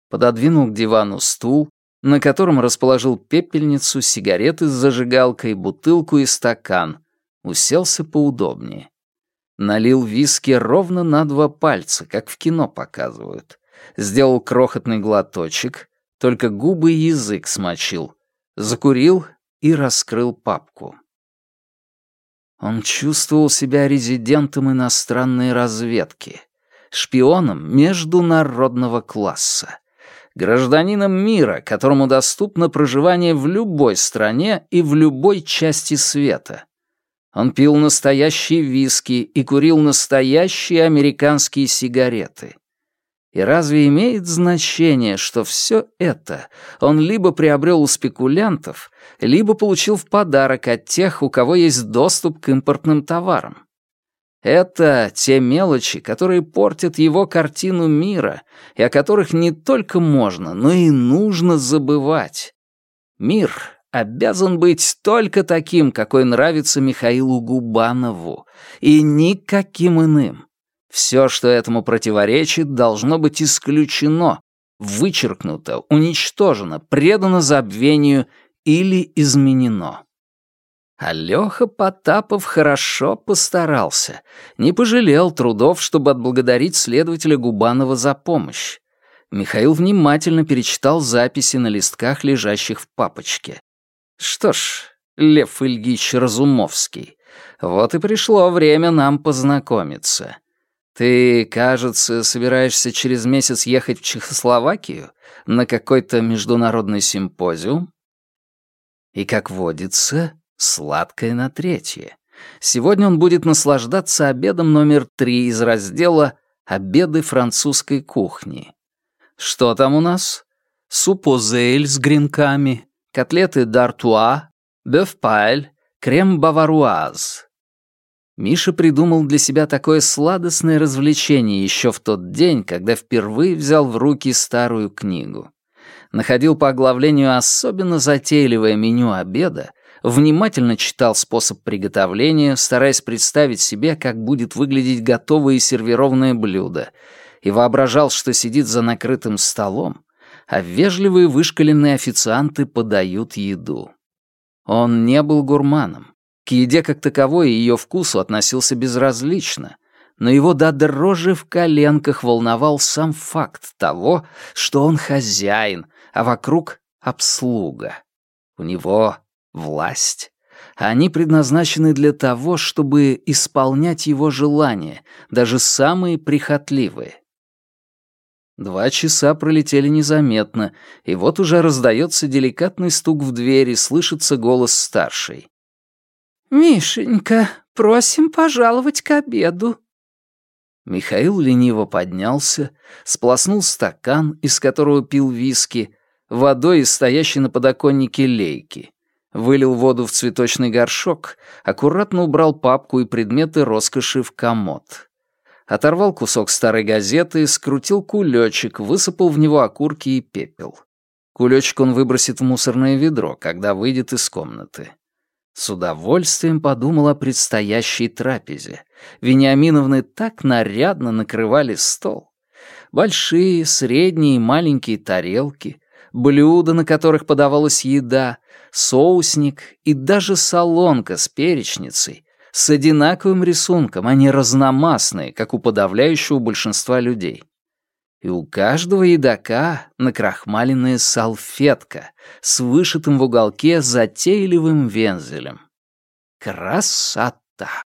Пододвинул к дивану стул, на котором расположил пепельницу, сигареты с зажигалкой, бутылку и стакан, уселся поудобнее. Налил виски ровно на два пальца, как в кино показывают. Сделал крохотный глоточек, только губы и язык смочил. Закурил и раскрыл папку. Он чувствовал себя резидентом иностранной разведки, шпионом международного класса, гражданином мира, которому доступно проживание в любой стране и в любой части света, он пил настоящие виски и курил настоящие американские сигареты. И разве имеет значение, что все это он либо приобрел у спекулянтов, либо получил в подарок от тех, у кого есть доступ к импортным товарам? Это те мелочи, которые портят его картину мира, и о которых не только можно, но и нужно забывать. Мир обязан быть только таким, какой нравится Михаилу Губанову, и никаким иным. Все, что этому противоречит, должно быть исключено, вычеркнуто, уничтожено, предано забвению или изменено. А Лёха Потапов хорошо постарался, не пожалел трудов, чтобы отблагодарить следователя Губанова за помощь. Михаил внимательно перечитал записи на листках, лежащих в папочке. Что ж, Лев Ильич Разумовский, вот и пришло время нам познакомиться. Ты, кажется, собираешься через месяц ехать в Чехословакию на какой-то международный симпозиум? И, как водится, сладкое на третье. Сегодня он будет наслаждаться обедом номер три из раздела «Обеды французской кухни». Что там у нас? Супозель с гренками, котлеты д'артуа, бёв-пайль, крем баваруаз. Миша придумал для себя такое сладостное развлечение еще в тот день, когда впервые взял в руки старую книгу. Находил по оглавлению особенно затейливое меню обеда, внимательно читал способ приготовления, стараясь представить себе, как будет выглядеть готовое и сервированное блюдо, и воображал, что сидит за накрытым столом, а вежливые вышкаленные официанты подают еду. Он не был гурманом, к еде как таковой и ее вкусу относился безразлично, но его до дрожи в коленках волновал сам факт того, что он хозяин, а вокруг — обслуга. У него власть. Они предназначены для того, чтобы исполнять его желания, даже самые прихотливые. Два часа пролетели незаметно, и вот уже раздается деликатный стук в дверь и слышится голос старшей. «Мишенька, просим пожаловать к обеду». Михаил лениво поднялся, сплоснул стакан, из которого пил виски, водой из стоящей на подоконнике лейки. Вылил воду в цветочный горшок, аккуратно убрал папку и предметы роскоши в комод. Оторвал кусок старой газеты, скрутил кулечек, высыпал в него окурки и пепел. Кулечек он выбросит в мусорное ведро, когда выйдет из комнаты. С удовольствием подумал о предстоящей трапезе. Вениаминовны так нарядно накрывали стол. Большие, средние и маленькие тарелки, блюда, на которых подавалась еда, соусник и даже солонка с перечницей, с одинаковым рисунком, не разномастные, как у подавляющего большинства людей и у каждого едока накрахмаленная салфетка с вышитым в уголке затейливым вензелем. Красота!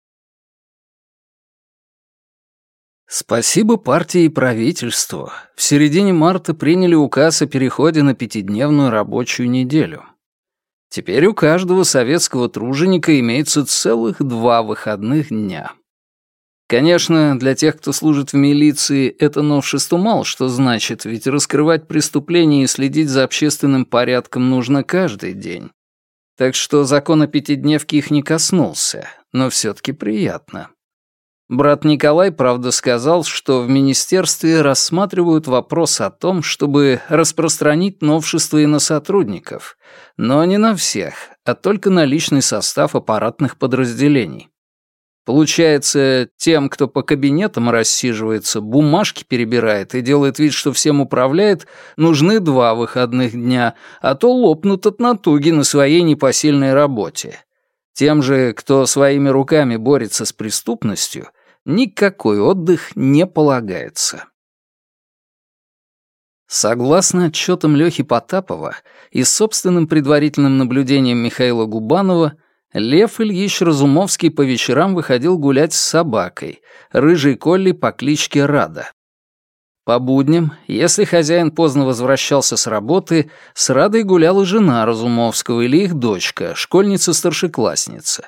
Спасибо партии и правительству. В середине марта приняли указ о переходе на пятидневную рабочую неделю. Теперь у каждого советского труженика имеется целых два выходных дня. Конечно, для тех, кто служит в милиции, это новшество мало что значит, ведь раскрывать преступления и следить за общественным порядком нужно каждый день. Так что закон о пятидневке их не коснулся, но все-таки приятно. Брат Николай, правда, сказал, что в министерстве рассматривают вопрос о том, чтобы распространить новшества и на сотрудников, но не на всех, а только на личный состав аппаратных подразделений. Получается, тем, кто по кабинетам рассиживается, бумажки перебирает и делает вид, что всем управляет, нужны два выходных дня, а то лопнут от натуги на своей непосильной работе. Тем же, кто своими руками борется с преступностью, никакой отдых не полагается. Согласно отчетам Лёхи Потапова и собственным предварительным наблюдениям Михаила Губанова, Лев Ильич Разумовский по вечерам выходил гулять с собакой, рыжей Колли по кличке Рада. По будням, если хозяин поздно возвращался с работы, с Радой гуляла жена Разумовского или их дочка, школьница-старшеклассница.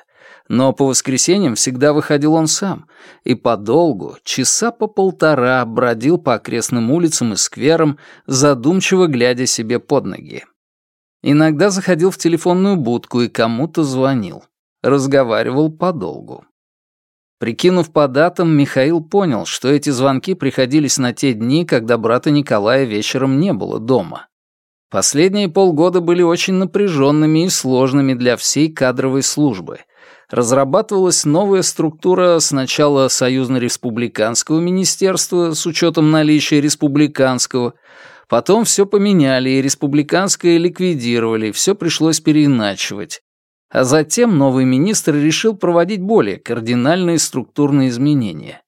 Но по воскресеньям всегда выходил он сам, и подолгу, часа по полтора, бродил по окрестным улицам и скверам, задумчиво глядя себе под ноги. Иногда заходил в телефонную будку и кому-то звонил. Разговаривал подолгу. Прикинув по датам, Михаил понял, что эти звонки приходились на те дни, когда брата Николая вечером не было дома. Последние полгода были очень напряженными и сложными для всей кадровой службы. Разрабатывалась новая структура сначала Союзно-республиканского министерства с учетом наличия республиканского, Потом все поменяли, и республиканское ликвидировали, все пришлось переиначивать. А затем новый министр решил проводить более кардинальные структурные изменения.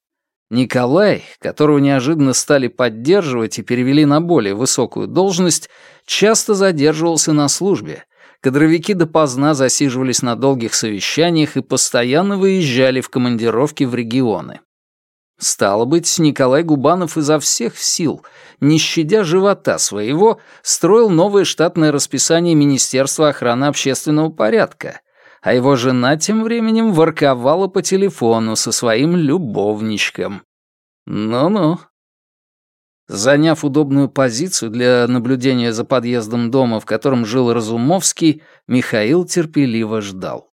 Николай, которого неожиданно стали поддерживать и перевели на более высокую должность, часто задерживался на службе. Кадровики допоздна засиживались на долгих совещаниях и постоянно выезжали в командировки в регионы. Стало быть, Николай Губанов изо всех сил, не щадя живота своего, строил новое штатное расписание Министерства охраны общественного порядка, а его жена тем временем ворковала по телефону со своим любовничком. Ну-ну. Заняв удобную позицию для наблюдения за подъездом дома, в котором жил Разумовский, Михаил терпеливо ждал.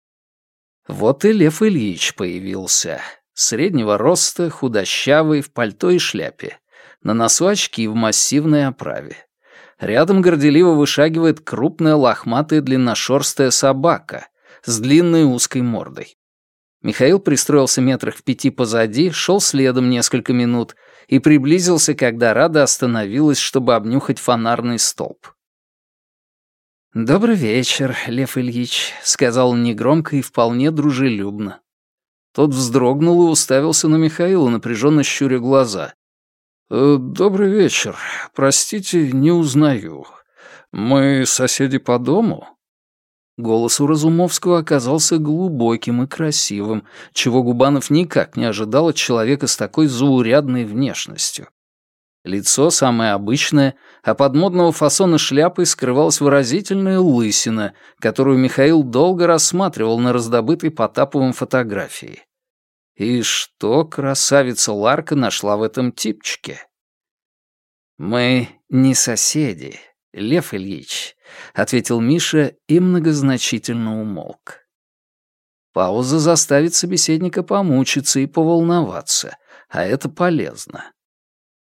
Вот и Лев Ильич появился. Среднего роста, худощавый, в пальто и шляпе. На носу очки в массивной оправе. Рядом горделиво вышагивает крупная лохматая длинношерстая собака, с длинной узкой мордой. Михаил пристроился метрах в пяти позади, шел следом несколько минут и приблизился, когда Рада остановилась, чтобы обнюхать фонарный столб. «Добрый вечер, Лев Ильич», — сказал он негромко и вполне дружелюбно. Тот вздрогнул и уставился на Михаила, напряженно щуря глаза. «Э, «Добрый вечер. Простите, не узнаю. Мы соседи по дому?» Голос у Разумовского оказался глубоким и красивым, чего Губанов никак не ожидал от человека с такой заурядной внешностью. Лицо самое обычное, а под модного фасона шляпой скрывалась выразительная лысина, которую Михаил долго рассматривал на раздобытой Потаповым фотографии. И что красавица Ларка нашла в этом типчике? «Мы не соседи», Лев Ильич», — ответил Миша и многозначительно умолк. Пауза заставит собеседника помучиться и поволноваться, а это полезно.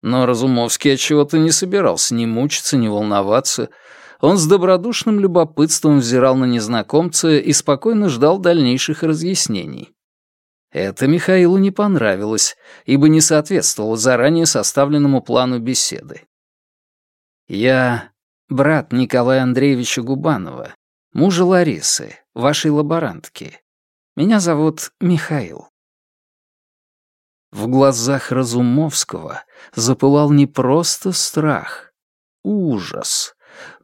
Но Разумовский от чего-то не собирался ни мучиться, ни волноваться. Он с добродушным любопытством взирал на незнакомца и спокойно ждал дальнейших разъяснений. Это Михаилу не понравилось, ибо не соответствовало заранее составленному плану беседы. «Я брат Николая Андреевича Губанова, мужа Ларисы, вашей лаборантки. Меня зовут Михаил». В глазах Разумовского запылал не просто страх, ужас.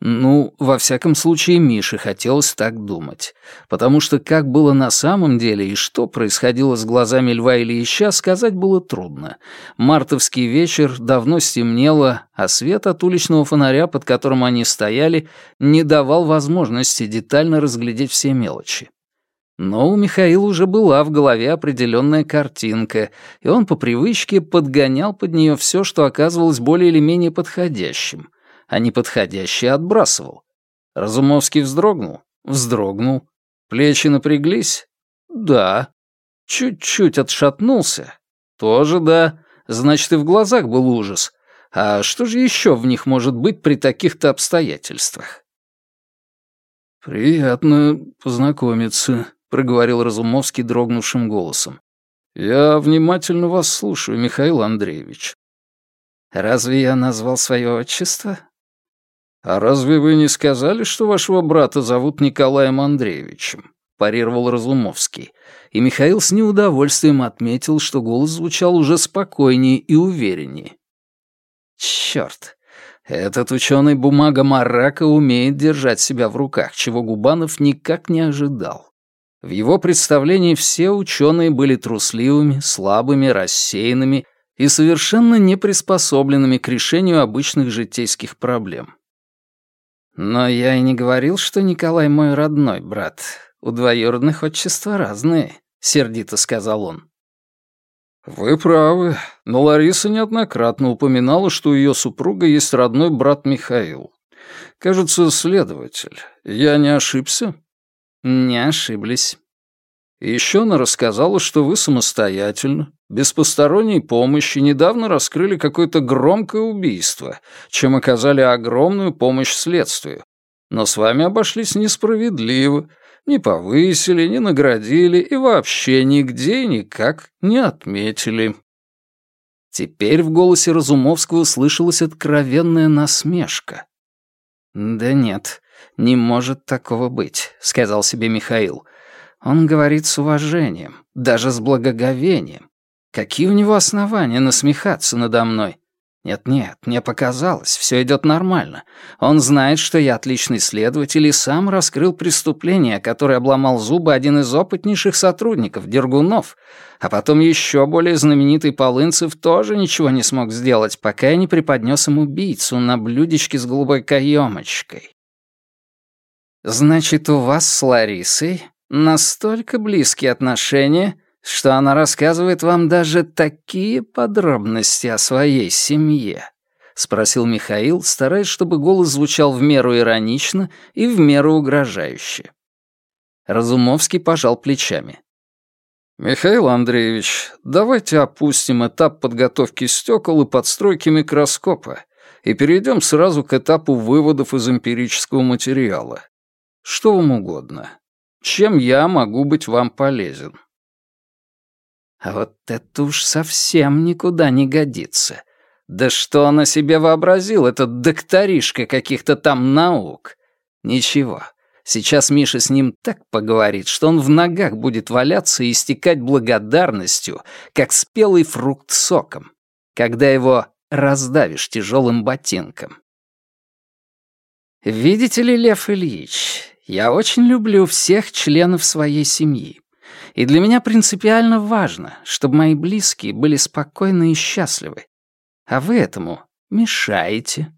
Ну, во всяком случае, Мише хотелось так думать. Потому что как было на самом деле и что происходило с глазами Льва Ильича, сказать было трудно. Мартовский вечер, давно стемнело, а свет от уличного фонаря, под которым они стояли, не давал возможности детально разглядеть все мелочи. Но у Михаила уже была в голове определенная картинка, и он по привычке подгонял под нее все, что оказывалось более или менее подходящим — а неподходящее отбрасывал. Разумовский вздрогнул? Вздрогнул. Плечи напряглись? Да. Чуть-чуть отшатнулся? Тоже да. Значит, и в глазах был ужас. А что же еще в них может быть при таких-то обстоятельствах? «Приятно познакомиться», — проговорил Разумовский дрогнувшим голосом. «Я внимательно вас слушаю, Михаил Андреевич». «Разве я назвал свое отчество?» «А разве вы не сказали, что вашего брата зовут Николаем Андреевичем?» — парировал Разумовский. И Михаил с неудовольствием отметил, что голос звучал уже спокойнее и увереннее. «Чёрт! Этот ученый бумага Марака умеет держать себя в руках, чего Губанов никак не ожидал. В его представлении все ученые были трусливыми, слабыми, рассеянными и совершенно не приспособленными к решению обычных житейских проблем. Но я и не говорил, что Николай мой родной брат. У двоюродных отчества разные, сердито сказал он. Вы правы, но Лариса неоднократно упоминала, что у ее супруга есть родной брат Михаил. Кажется, следователь. Я не ошибся? Не ошиблись. Еще она рассказала, что вы самостоятельно, без посторонней помощи, недавно раскрыли какое-то громкое убийство, чем оказали огромную помощь следствию. Но с вами обошлись несправедливо, не повысили, не наградили и вообще нигде и никак не отметили. Теперь в голосе Разумовского слышалась откровенная насмешка. «Да нет, не может такого быть», — сказал себе Михаил. Он говорит с уважением, даже с благоговением. Какие у него основания насмехаться надо мной? Нет-нет, мне показалось, все идет нормально. Он знает, что я отличный следователь и сам раскрыл преступление, которое обломал зубы один из опытнейших сотрудников, Дергунов. А потом еще более знаменитый Полынцев тоже ничего не смог сделать, пока я не преподнес им убийцу на блюдечке с голубой каемочкой. Значит, у вас с Ларисой настолько близкие отношения, что она рассказывает вам даже такие подробности о своей семье?» — спросил Михаил, стараясь, чтобы голос звучал в меру иронично и в меру угрожающе. Разумовский пожал плечами. «Михаил Андреевич, давайте опустим этап подготовки стекол и подстройки микроскопа и перейдем сразу к этапу выводов из эмпирического материала. Что вам угодно. Чем я могу быть вам полезен?» А вот это уж совсем никуда не годится. Да что он о себе вообразил, этот докторишка каких-то там наук? Ничего, сейчас Миша с ним так поговорит, что он в ногах будет валяться и истекать благодарностью, как спелый фрукт соком, когда его раздавишь тяжелым ботинком. Видите ли, Лев Ильич, я очень люблю всех членов своей семьи. И для меня принципиально важно, чтобы мои близкие были спокойны и счастливы. А вы этому мешаете.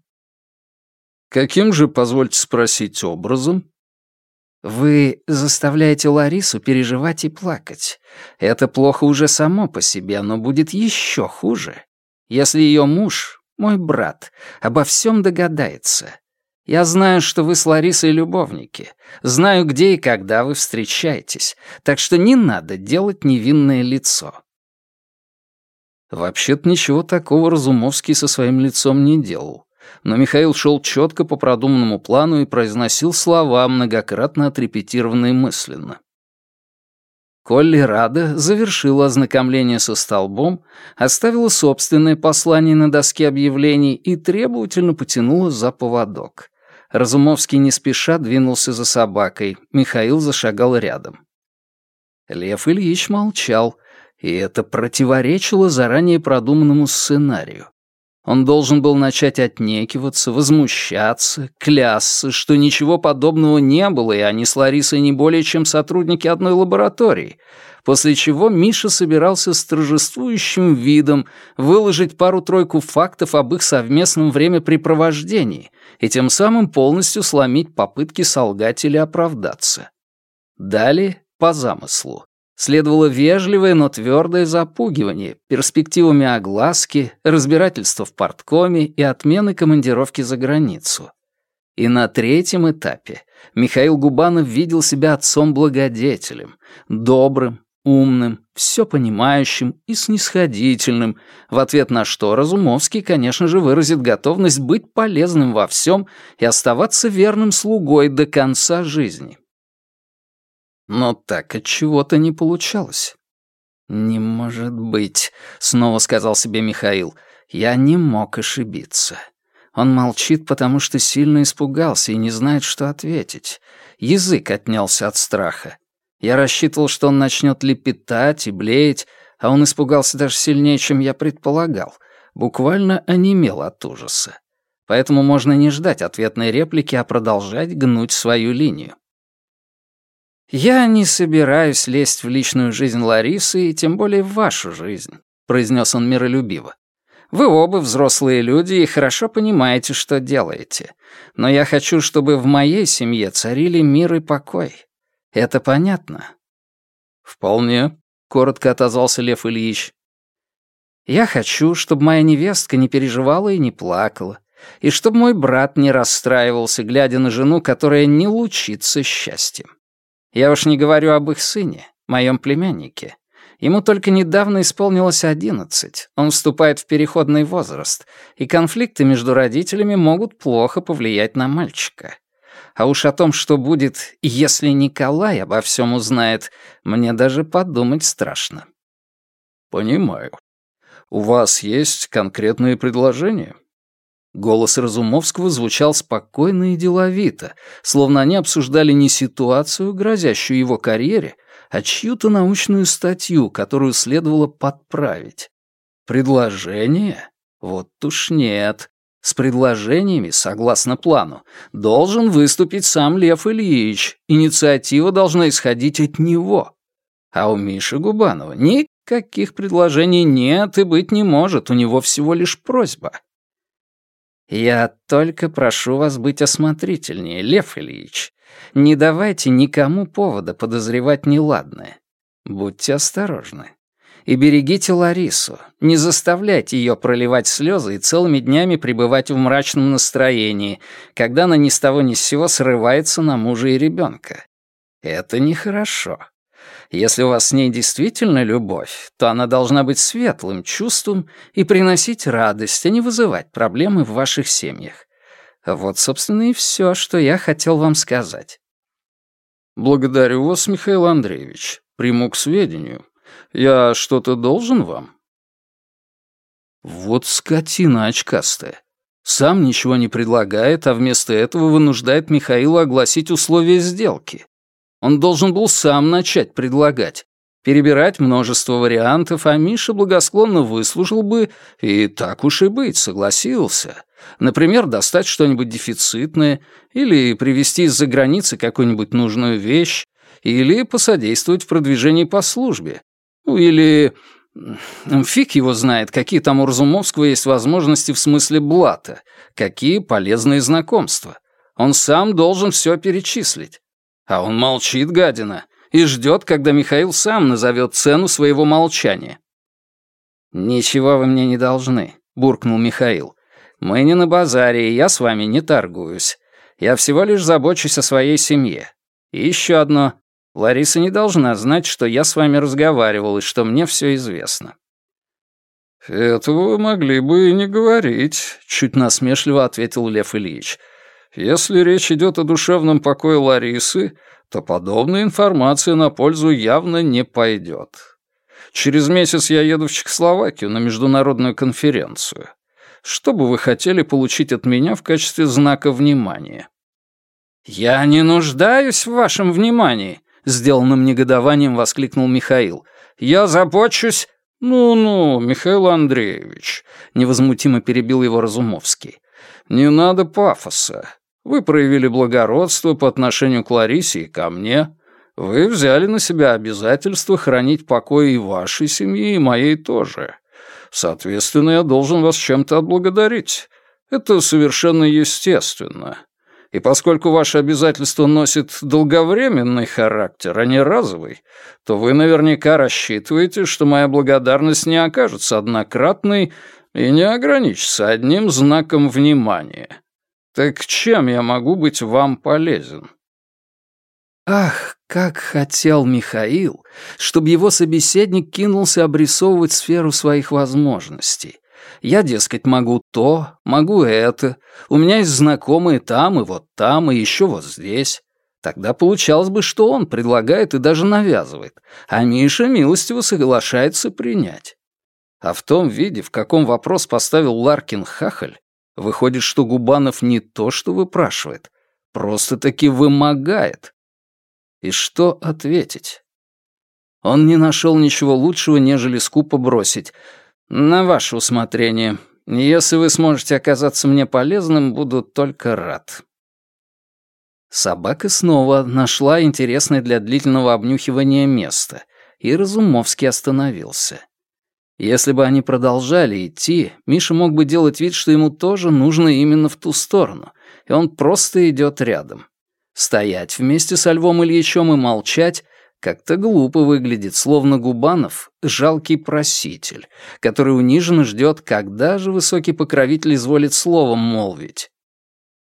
Каким же, позвольте спросить, образом? Вы заставляете Ларису переживать и плакать. Это плохо уже само по себе, но будет еще хуже, если ее муж, мой брат, обо всем догадается я знаю, что вы с Ларисой любовники. Знаю, где и когда вы встречаетесь. Так что не надо делать невинное лицо». Вообще-то ничего такого Разумовский со своим лицом не делал. Но Михаил шел четко по продуманному плану и произносил слова, многократно отрепетированные мысленно. Колли Рада завершила ознакомление со столбом, оставила собственное послание на доске объявлений и требовательно потянула за поводок. Разумовский не спеша двинулся за собакой, Михаил зашагал рядом. Лев Ильич молчал, и это противоречило заранее продуманному сценарию. Он должен был начать отнекиваться, возмущаться, клясться, что ничего подобного не было, и они с Ларисой не более чем сотрудники одной лаборатории, после чего Миша собирался с торжествующим видом выложить пару-тройку фактов об их совместном времяпрепровождении и тем самым полностью сломить попытки солгать или оправдаться. Далее, по замыслу, следовало вежливое, но твердое запугивание перспективами огласки, разбирательства в порткоме и отмены командировки за границу. И на третьем этапе Михаил Губанов видел себя отцом-благодетелем, добрым, умным, все понимающим и снисходительным, в ответ на что Разумовский, конечно же, выразит готовность быть полезным во всем и оставаться верным слугой до конца жизни. Но так от чего-то не получалось. «Не может быть», — снова сказал себе Михаил, — «я не мог ошибиться». Он молчит, потому что сильно испугался и не знает, что ответить. Язык отнялся от страха. Я рассчитывал, что он начнет лепетать и блеять, а он испугался даже сильнее, чем я предполагал. Буквально онемел от ужаса. Поэтому можно не ждать ответной реплики, а продолжать гнуть свою линию. «Я не собираюсь лезть в личную жизнь Ларисы и тем более в вашу жизнь», — произнес он миролюбиво. «Вы оба взрослые люди и хорошо понимаете, что делаете. Но я хочу, чтобы в моей семье царили мир и покой. Это понятно?» «Вполне», — коротко отозвался Лев Ильич. «Я хочу, чтобы моя невестка не переживала и не плакала, и чтобы мой брат не расстраивался, глядя на жену, которая не лучится счастьем. Я уж не говорю об их сыне, моем племяннике. Ему только недавно исполнилось одиннадцать, он вступает в переходный возраст, и конфликты между родителями могут плохо повлиять на мальчика. А уж о том, что будет, если Николай обо всем узнает, мне даже подумать страшно. Понимаю. У вас есть конкретные предложения? Голос Разумовского звучал спокойно и деловито, словно они обсуждали не ситуацию, грозящую его карьере, а чью-то научную статью, которую следовало подправить. Предложение? Вот уж нет. С предложениями, согласно плану, должен выступить сам Лев Ильич. Инициатива должна исходить от него. А у Миши Губанова никаких предложений нет и быть не может, у него всего лишь просьба. «Я только прошу вас быть осмотрительнее, Лев Ильич. Не давайте никому повода подозревать неладное. Будьте осторожны. И берегите Ларису. Не заставляйте ее проливать слезы и целыми днями пребывать в мрачном настроении, когда она ни с того ни с сего срывается на мужа и ребенка. Это нехорошо. Если у вас с ней действительно любовь, то она должна быть светлым чувством и приносить радость, а не вызывать проблемы в ваших семьях. Вот, собственно, и все, что я хотел вам сказать. Благодарю вас, Михаил Андреевич. Приму к сведению. Я что-то должен вам? Вот скотина очкастая. Сам ничего не предлагает, а вместо этого вынуждает Михаила огласить условия сделки. Он должен был сам начать предлагать, перебирать множество вариантов, а Миша благосклонно выслушал бы и так уж и быть, согласился. Например, достать что-нибудь дефицитное или привезти из-за границы какую-нибудь нужную вещь, или посодействовать в продвижении по службе. Ну, или... Фиг его знает, какие там у Разумовского есть возможности в смысле блата, какие полезные знакомства. Он сам должен все перечислить. А он молчит, гадина, и ждет, когда Михаил сам назовет цену своего молчания. «Ничего вы мне не должны», — буркнул Михаил. «Мы не на базаре, и я с вами не торгуюсь. Я всего лишь забочусь о своей семье. И еще одно. Лариса не должна знать, что я с вами разговаривал и что мне все известно». «Этого вы могли бы и не говорить», — чуть насмешливо ответил Лев Ильич. «Если речь идет о душевном покое Ларисы, то подобная информация на пользу явно не пойдет. Через месяц я еду в Чехословакию на международную конференцию. Что бы вы хотели получить от меня в качестве знака внимания?» «Я не нуждаюсь в вашем внимании», — сделанным негодованием воскликнул Михаил. «Я забочусь...» «Ну-ну, Михаил Андреевич», — невозмутимо перебил его Разумовский. «Не надо пафоса. Вы проявили благородство по отношению к Ларисе и ко мне. Вы взяли на себя обязательство хранить покой и вашей семьи, и моей тоже. Соответственно, я должен вас чем-то отблагодарить. Это совершенно естественно. И поскольку ваше обязательство носит долговременный характер, а не разовый, то вы наверняка рассчитываете, что моя благодарность не окажется однократной и не ограничится одним знаком внимания. Так чем я могу быть вам полезен? Ах, как хотел Михаил, чтобы его собеседник кинулся обрисовывать сферу своих возможностей. Я, дескать, могу то, могу это. У меня есть знакомые там и вот там, и еще вот здесь. Тогда получалось бы, что он предлагает и даже навязывает, а Миша милостиво соглашается принять. А в том виде, в каком вопрос поставил Ларкин Хахаль, выходит, что Губанов не то что выпрашивает, просто-таки вымогает. И что ответить? Он не нашел ничего лучшего, нежели скупо бросить — «На ваше усмотрение. Если вы сможете оказаться мне полезным, буду только рад». Собака снова нашла интересное для длительного обнюхивания место, и Разумовский остановился. Если бы они продолжали идти, Миша мог бы делать вид, что ему тоже нужно именно в ту сторону, и он просто идет рядом. Стоять вместе со Львом Ильичем и молчать как-то глупо выглядит, словно Губанов — жалкий проситель, который униженно ждет, когда же высокий покровитель изволит словом молвить.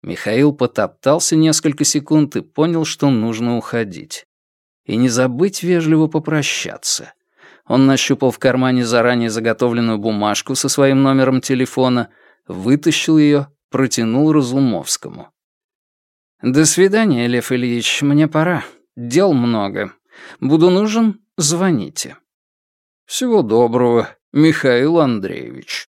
Михаил потоптался несколько секунд и понял, что нужно уходить. И не забыть вежливо попрощаться. Он нащупал в кармане заранее заготовленную бумажку со своим номером телефона, вытащил ее, протянул Разумовскому. «До свидания, Лев Ильич, мне пора. Дел много. Буду нужен, звоните. Всего доброго, Михаил Андреевич.